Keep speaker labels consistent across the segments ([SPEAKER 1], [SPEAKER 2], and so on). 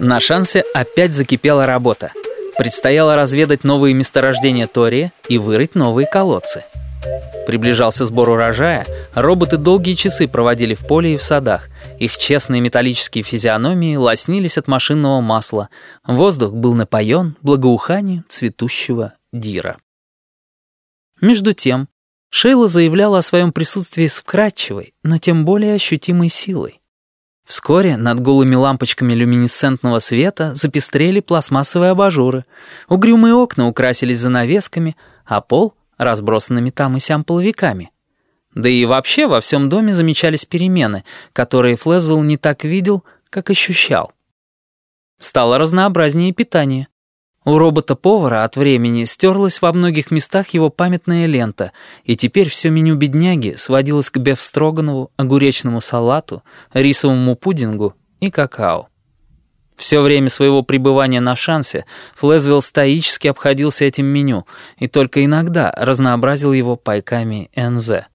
[SPEAKER 1] На шансе опять закипела работа. Предстояло разведать новые месторождения Тория и вырыть новые колодцы. Приближался сбор урожая, роботы долгие часы проводили в поле и в садах. Их честные металлические физиономии лоснились от машинного масла. Воздух был напоен благоуханием цветущего дира. Между тем, Шейла заявляла о своем присутствии с вкрадчивой, но тем более ощутимой силой. Вскоре над голыми лампочками люминесцентного света запестрели пластмассовые абажуры, угрюмые окна украсились занавесками, а пол — разбросанными там и сям половиками. Да и вообще во всем доме замечались перемены, которые Флезвелл не так видел, как ощущал. Стало разнообразнее питание. У робота-повара от времени стерлась во многих местах его памятная лента, и теперь все меню бедняги сводилось к бефстроганову, огуречному салату, рисовому пудингу и какао. Все время своего пребывания на шансе Флезвилл стоически обходился этим меню и только иногда разнообразил его пайками НЗ.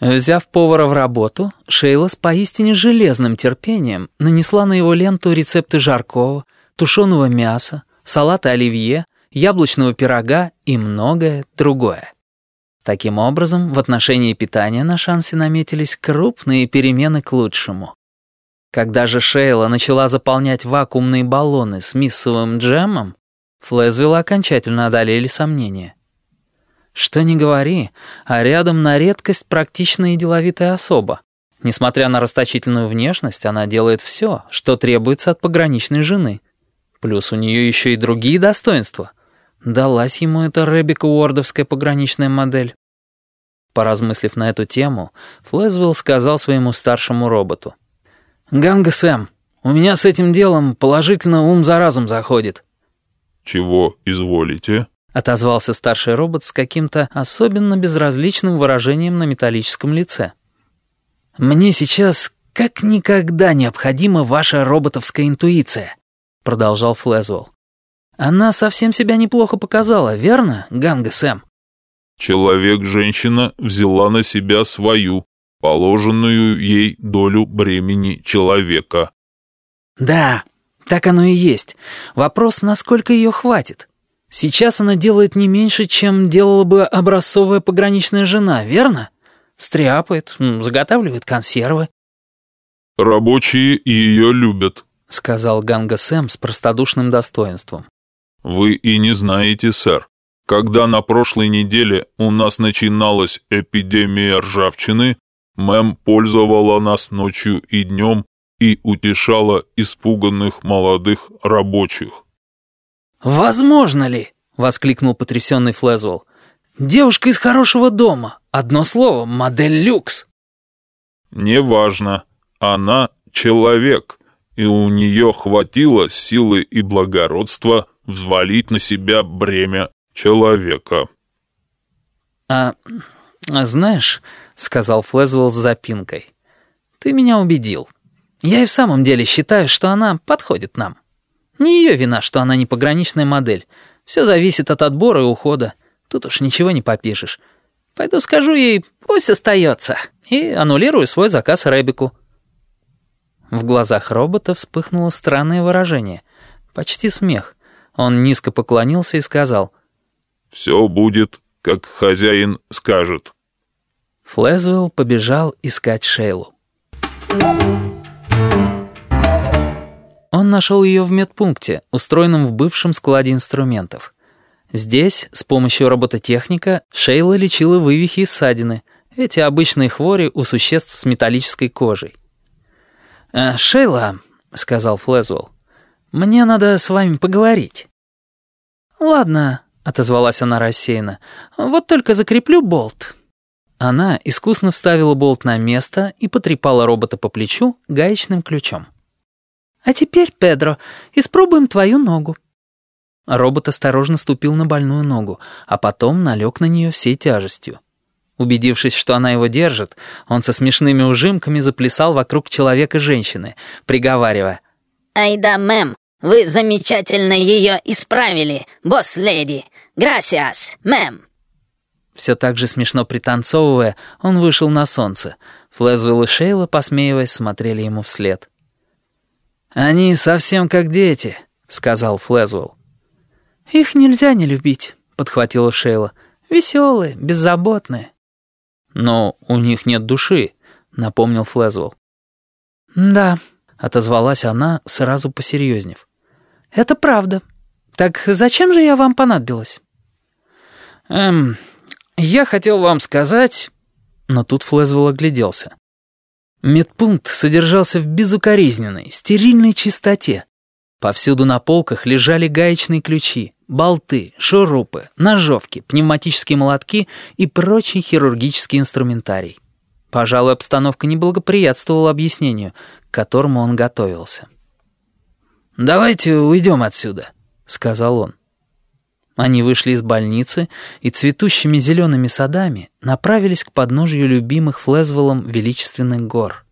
[SPEAKER 1] Взяв повара в работу, Шейла с поистине железным терпением нанесла на его ленту рецепты жаркого, тушеного мяса, салата оливье, яблочного пирога и многое другое. Таким образом, в отношении питания на шансе наметились крупные перемены к лучшему. Когда же Шейла начала заполнять вакуумные баллоны с миссовым джемом, Флезвилла окончательно одолели сомнения. Что ни говори, а рядом на редкость практичная и деловитая особа. Несмотря на расточительную внешность, она делает все, что требуется от пограничной жены — Плюс у нее еще и другие достоинства. Далась ему эта Ребека Уордовская пограничная модель. Поразмыслив на эту тему, Флэзвилл сказал своему старшему роботу. «Ганга Сэм, у меня с этим делом положительно ум за разум заходит».
[SPEAKER 2] «Чего изволите?»
[SPEAKER 1] — отозвался старший робот с каким-то особенно безразличным выражением на металлическом лице. «Мне сейчас как никогда необходима ваша роботовская интуиция. — продолжал Флэзвелл. «Она совсем себя неплохо показала, верно, Ганга Сэм?»
[SPEAKER 2] «Человек-женщина взяла на себя свою, положенную ей долю бремени человека».
[SPEAKER 1] «Да, так оно и есть. Вопрос, насколько ее хватит. Сейчас она делает не меньше, чем делала бы образцовая пограничная жена, верно? Стряпает, заготавливает консервы».
[SPEAKER 2] «Рабочие ее любят», —
[SPEAKER 1] сказал Ганга Сэм с простодушным достоинством.
[SPEAKER 2] «Вы и не знаете, сэр. Когда на прошлой неделе у нас начиналась эпидемия ржавчины, мэм пользовала нас ночью и днем и утешала испуганных молодых рабочих».
[SPEAKER 1] «Возможно ли?» — воскликнул потрясенный Флезвелл. «Девушка из хорошего дома. Одно слово — модель люкс».
[SPEAKER 2] «Неважно. Она человек и у нее хватило силы и благородства взвалить на себя бремя человека.
[SPEAKER 1] «А, а знаешь, — сказал Флезвелл с запинкой, — ты меня убедил. Я и в самом деле считаю, что она подходит нам. Не ее вина, что она не пограничная модель. Все зависит от отбора и ухода. Тут уж ничего не попишешь. Пойду скажу ей, пусть остается, и аннулирую свой заказ Рэбику». В глазах робота вспыхнуло странное выражение. Почти смех. Он низко поклонился и сказал.
[SPEAKER 2] «Все будет, как хозяин скажет».
[SPEAKER 1] Флезвелл побежал искать Шейлу. Он нашел ее в медпункте, устроенном в бывшем складе инструментов. Здесь, с помощью робототехника, Шейла лечила вывихи и ссадины, эти обычные хвори у существ с металлической кожей. «Э, «Шейла», — сказал Флезвелл, — «мне надо с вами поговорить». «Ладно», — отозвалась она рассеянно, — «вот только закреплю болт». Она искусно вставила болт на место и потрепала робота по плечу гаечным ключом. «А теперь, Педро, испробуем твою ногу». Робот осторожно ступил на больную ногу, а потом налег на нее всей тяжестью. Убедившись, что она его держит, он со смешными ужимками заплясал вокруг человека женщины, приговаривая.
[SPEAKER 3] «Ай да, мэм, вы замечательно ее исправили, босс-леди. Грасиас, мэм».
[SPEAKER 1] Все так же смешно пританцовывая, он вышел на солнце. Флезвилл и Шейла, посмеиваясь, смотрели ему вслед. «Они совсем как дети», — сказал Флезвелл.
[SPEAKER 4] «Их нельзя не любить», — подхватила Шейла. «Веселые, беззаботные».
[SPEAKER 1] «Но у них нет души», — напомнил Флезвелл.
[SPEAKER 4] «Да», —
[SPEAKER 1] отозвалась она, сразу посерьезнев.
[SPEAKER 4] «Это правда. Так зачем же я вам понадобилась?»
[SPEAKER 1] «Эм, я хотел вам сказать...» Но тут Флезвелл огляделся. Медпункт содержался в безукоризненной, стерильной чистоте. Повсюду на полках лежали гаечные ключи, болты, шурупы, ножовки, пневматические молотки и прочий хирургический инструментарий. Пожалуй, обстановка не благоприятствовала объяснению, к которому он готовился. «Давайте уйдем отсюда», — сказал он. Они вышли из больницы и цветущими зелеными садами направились к подножию любимых Флезвеллом величественных гор —